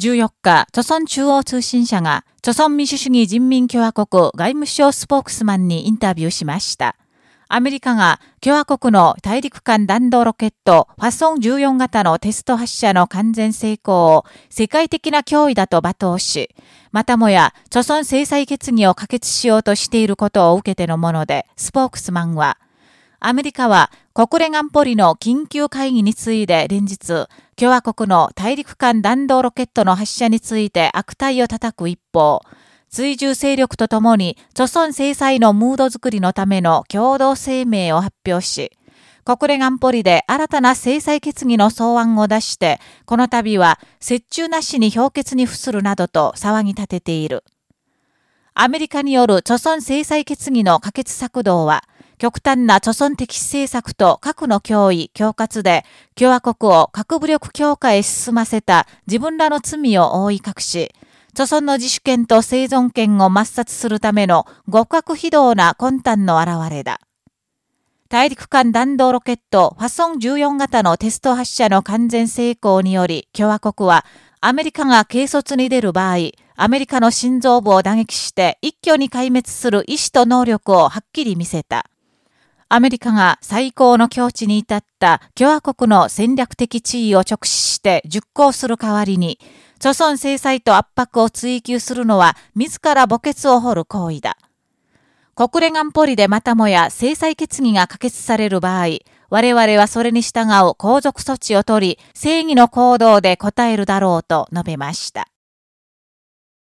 14日、朝鮮中央通信社が、朝鮮民主主義人民共和国外務省スポークスマンにインタビューしました。アメリカが共和国の大陸間弾道ロケットファソン14型のテスト発射の完全成功を世界的な脅威だと罵倒し、またもや、朝鮮制裁決議を可決しようとしていることを受けてのもので、スポークスマンは、アメリカは国連安保理の緊急会議について連日、共和国の大陸間弾道ロケットの発射について悪態を叩く一方、追従勢力とともに、著村制裁のムード作りのための共同声明を発表し、国連安保理で新たな制裁決議の草案を出して、この度は折衷なしに氷結に付するなどと騒ぎ立てている。アメリカによる著村制裁決議の可決策動は、極端な著村的政策と核の脅威、恐喝で、共和国を核武力強化へ進ませた自分らの罪を覆い隠し、著村の自主権と生存権を抹殺するための極悪非道な魂胆の表れだ。大陸間弾道ロケットファソン14型のテスト発射の完全成功により共和国はアメリカが軽率に出る場合、アメリカの心臓部を打撃して一挙に壊滅する意志と能力をはっきり見せた。アメリカが最高の境地に至った共和国の戦略的地位を直視して熟考する代わりに、著村制裁と圧迫を追求するのは自ら墓穴を掘る行為だ。国連安保理でまたもや制裁決議が可決される場合、我々はそれに従う皇族措置を取り、正義の行動で応えるだろうと述べました。